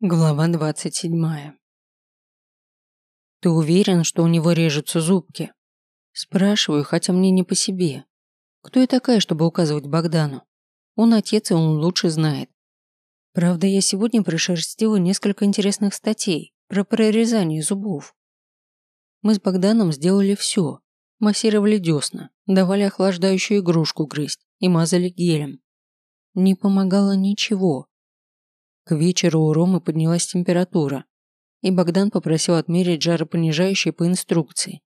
Глава двадцать седьмая. «Ты уверен, что у него режутся зубки?» Спрашиваю, хотя мне не по себе. Кто я такая, чтобы указывать Богдану? Он отец, и он лучше знает. Правда, я сегодня прошерстила несколько интересных статей про прорезание зубов. Мы с Богданом сделали все. Массировали десна, давали охлаждающую игрушку грызть и мазали гелем. Не помогало ничего. К вечеру у Ромы поднялась температура, и Богдан попросил отмерить жаропонижающее по инструкции.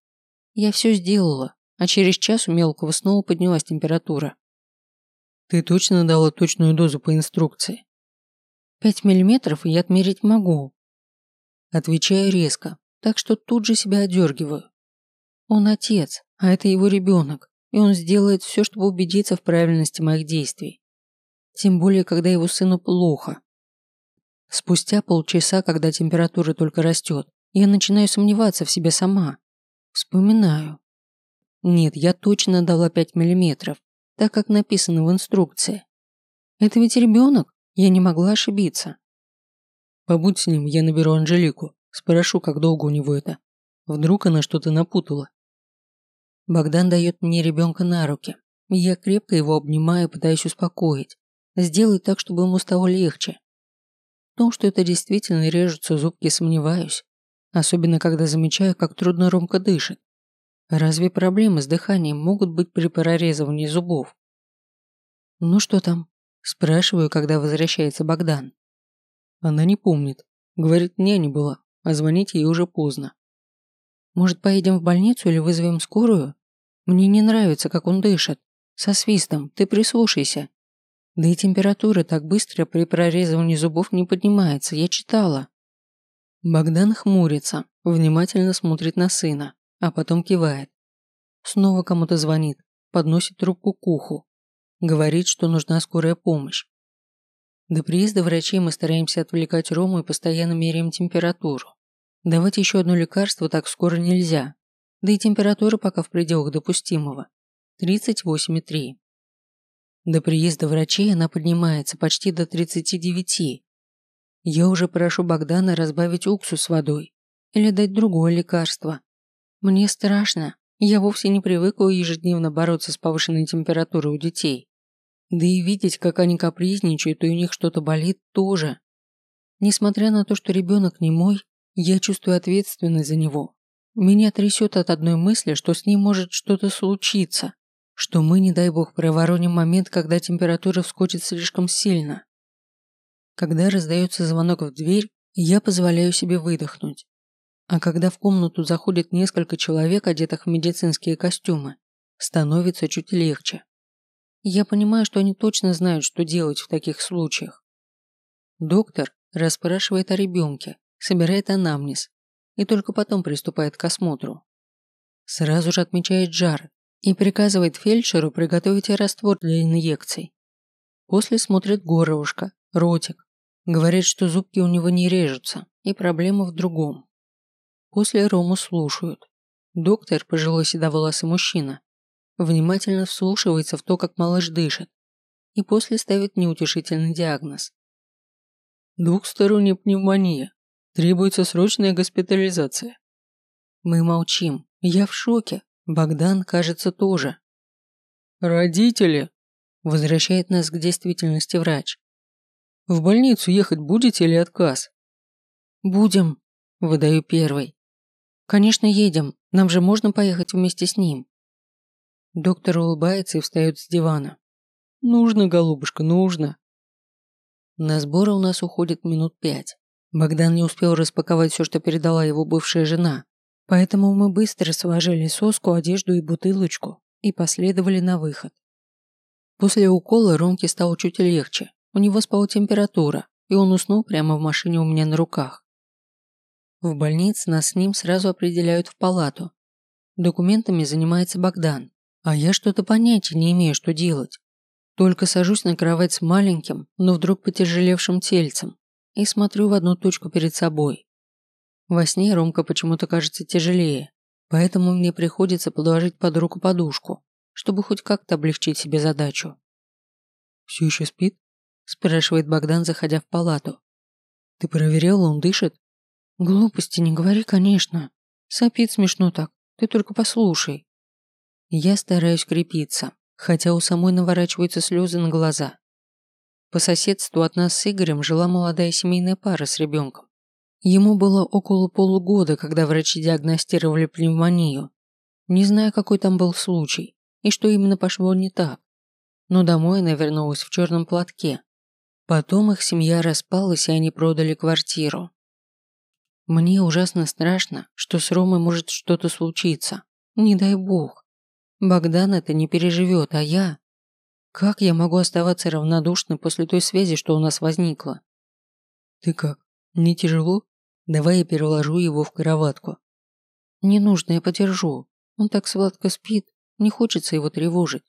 Я все сделала, а через час у мелкого снова поднялась температура. «Ты точно дала точную дозу по инструкции?» «Пять миллиметров я отмерить могу». Отвечаю резко, так что тут же себя одергиваю. Он отец, а это его ребенок, и он сделает все, чтобы убедиться в правильности моих действий. Тем более, когда его сыну плохо. Спустя полчаса, когда температура только растет, я начинаю сомневаться в себе сама. Вспоминаю. Нет, я точно дала 5 миллиметров, так как написано в инструкции. Это ведь ребенок, я не могла ошибиться. Побудь с ним, я наберу Анжелику, спрошу, как долго у него это. Вдруг она что-то напутала. Богдан дает мне ребенка на руки. Я крепко его обнимаю, пытаюсь успокоить. Сделать так, чтобы ему стало легче. В том, что это действительно режутся зубки, сомневаюсь. Особенно, когда замечаю, как трудно Ромка дышит. Разве проблемы с дыханием могут быть при прорезывании зубов? «Ну что там?» – спрашиваю, когда возвращается Богдан. Она не помнит. Говорит, няня была, а звонить ей уже поздно. «Может, поедем в больницу или вызовем скорую? Мне не нравится, как он дышит. Со свистом, ты прислушайся». Да и температура так быстро при прорезывании зубов не поднимается, я читала. Богдан хмурится, внимательно смотрит на сына, а потом кивает. Снова кому-то звонит, подносит трубку к уху. Говорит, что нужна скорая помощь. До приезда врачей мы стараемся отвлекать Рому и постоянно меряем температуру. Давать еще одно лекарство так скоро нельзя. Да и температура пока в пределах допустимого. 38,3. До приезда врачей она поднимается почти до 39. Я уже прошу Богдана разбавить уксус водой или дать другое лекарство. Мне страшно. Я вовсе не привыкла ежедневно бороться с повышенной температурой у детей. Да и видеть, как они капризничают и у них что-то болит, тоже. Несмотря на то, что ребенок не мой, я чувствую ответственность за него. Меня трясет от одной мысли, что с ним может что-то случиться что мы, не дай бог, провороним момент, когда температура вскочит слишком сильно. Когда раздается звонок в дверь, я позволяю себе выдохнуть. А когда в комнату заходит несколько человек, одетых в медицинские костюмы, становится чуть легче. Я понимаю, что они точно знают, что делать в таких случаях. Доктор расспрашивает о ребенке, собирает анамнез и только потом приступает к осмотру. Сразу же отмечает жар и приказывает фельдшеру приготовить раствор для инъекций. После смотрит горлышко, ротик. Говорит, что зубки у него не режутся, и проблема в другом. После Рому слушают. Доктор, пожилой седоволосый мужчина, внимательно вслушивается в то, как малыш дышит, и после ставит неутешительный диагноз. Двухсторонняя пневмония. Требуется срочная госпитализация. Мы молчим. Я в шоке. Богдан, кажется, тоже. «Родители!» – возвращает нас к действительности врач. «В больницу ехать будете или отказ?» «Будем», – выдаю первый. «Конечно, едем. Нам же можно поехать вместе с ним». Доктор улыбается и встает с дивана. «Нужно, голубушка, нужно». На сборы у нас уходит минут пять. Богдан не успел распаковать все, что передала его бывшая жена, Поэтому мы быстро сложили соску, одежду и бутылочку и последовали на выход. После укола Ромке стало чуть легче. У него спала температура, и он уснул прямо в машине у меня на руках. В больнице нас с ним сразу определяют в палату. Документами занимается Богдан, а я что-то понятия не имею, что делать. Только сажусь на кровать с маленьким, но вдруг потяжелевшим тельцем и смотрю в одну точку перед собой. Во сне Ромка почему-то кажется тяжелее, поэтому мне приходится подложить под руку подушку, чтобы хоть как-то облегчить себе задачу. «Все еще спит?» – спрашивает Богдан, заходя в палату. Ты проверяла, он дышит? Глупости не говори, конечно. Сопит смешно так. Ты только послушай. Я стараюсь крепиться, хотя у самой наворачиваются слезы на глаза. По соседству от нас с Игорем жила молодая семейная пара с ребенком. Ему было около полугода, когда врачи диагностировали пневмонию. Не знаю, какой там был случай и что именно пошло не так. Но домой она вернулась в черном платке. Потом их семья распалась, и они продали квартиру. Мне ужасно страшно, что с Ромой может что-то случиться. Не дай бог. Богдан это не переживет, а я... Как я могу оставаться равнодушной после той связи, что у нас возникла? Ты как, не тяжело? Давай я переложу его в кроватку. Не нужно, я подержу. Он так сладко спит, не хочется его тревожить.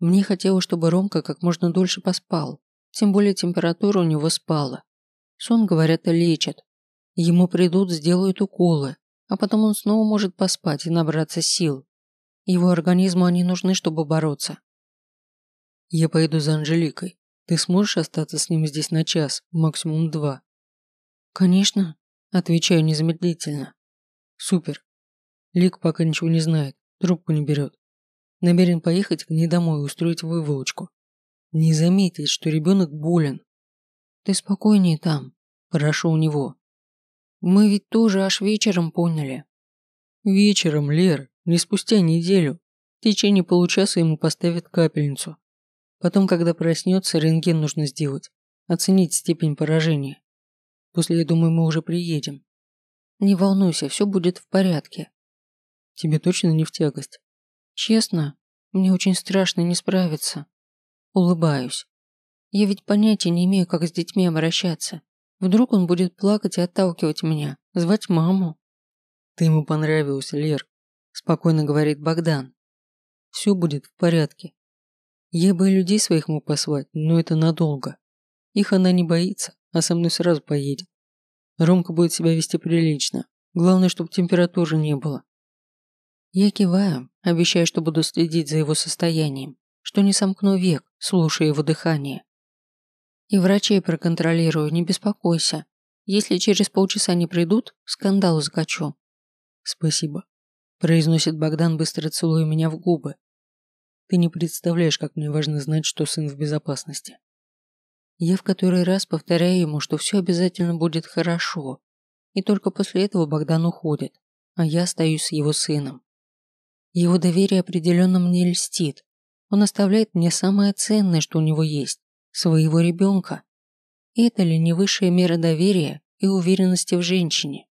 Мне хотелось, чтобы Ромка как можно дольше поспал. Тем более температура у него спала. Сон, говорят, лечат. Ему придут, сделают уколы, а потом он снова может поспать и набраться сил. Его организму они нужны, чтобы бороться. Я поеду за Анжеликой. Ты сможешь остаться с ним здесь на час, максимум два? Конечно, Отвечаю незамедлительно. Супер. Лик пока ничего не знает, трубку не берет. Намерен поехать к ней домой и устроить выволочку. Не заметить, что ребенок болен. Ты спокойнее там. Прошу у него. Мы ведь тоже аж вечером поняли. Вечером, Лер, не спустя неделю. В течение получаса ему поставят капельницу. Потом, когда проснется, рентген нужно сделать. Оценить степень поражения. После, я думаю, мы уже приедем. Не волнуйся, все будет в порядке. Тебе точно не в тягость? Честно, мне очень страшно не справиться. Улыбаюсь. Я ведь понятия не имею, как с детьми обращаться. Вдруг он будет плакать и отталкивать меня, звать маму. Ты ему понравился, Лер, спокойно говорит Богдан. Все будет в порядке. Я бы и людей своих мог послать, но это надолго. Их она не боится а со мной сразу поедет. Ромка будет себя вести прилично. Главное, чтобы температуры не было. Я киваю, обещаю, что буду следить за его состоянием, что не сомкну век, слушая его дыхание. И врачей проконтролирую, не беспокойся. Если через полчаса не придут, скандал закачу. Спасибо, произносит Богдан, быстро целуя меня в губы. Ты не представляешь, как мне важно знать, что сын в безопасности. Я в который раз повторяю ему, что все обязательно будет хорошо. И только после этого Богдан уходит, а я остаюсь с его сыном. Его доверие определенно мне льстит. Он оставляет мне самое ценное, что у него есть – своего ребенка. Это ли не высшая мера доверия и уверенности в женщине?